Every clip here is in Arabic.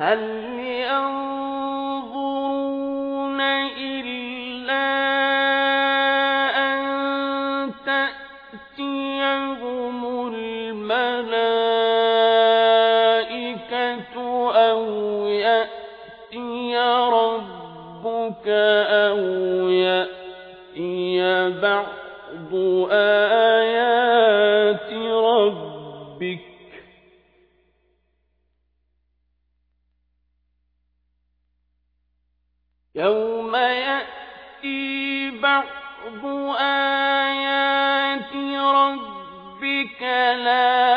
هل ينظرون إلا أن تأتيهم بعض آيات ربك لا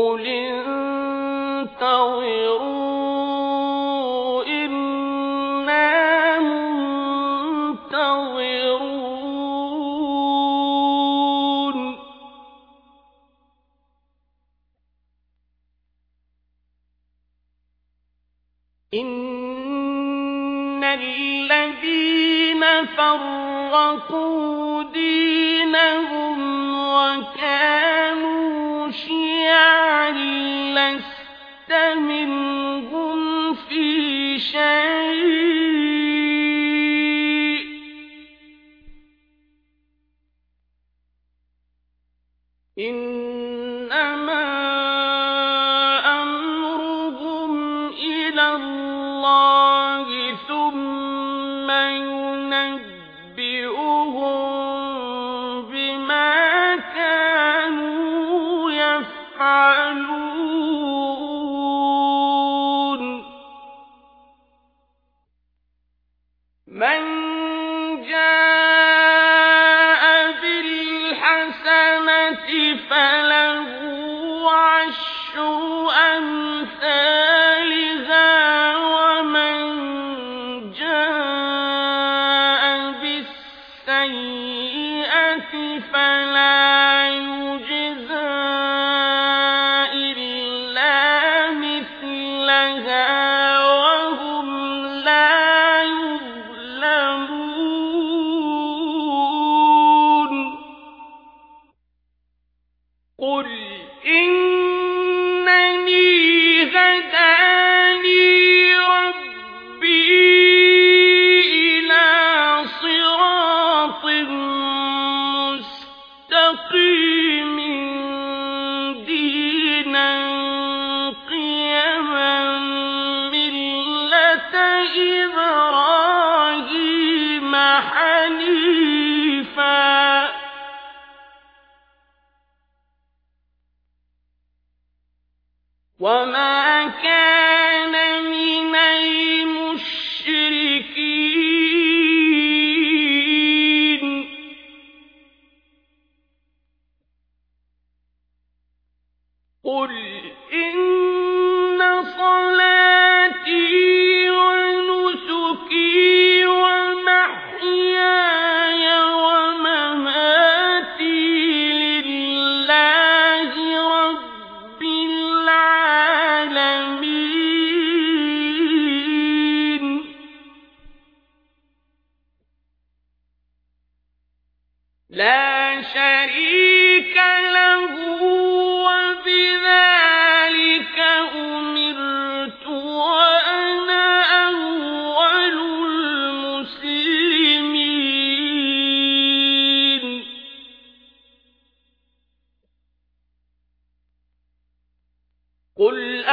قل انتظروا إنا منتظرون. إن الذين فرقوا دينهم إنما أمرهم إلى الله ثم ينبئهم بما كانوا يفعلون. من له عشر أمثالها قل إن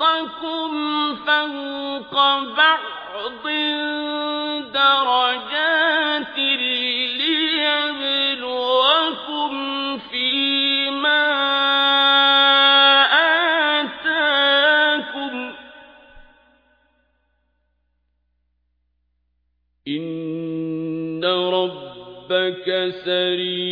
بعضكم فوق بعض درجات ليبلوكم فيما آتاكم. إن ربك سريع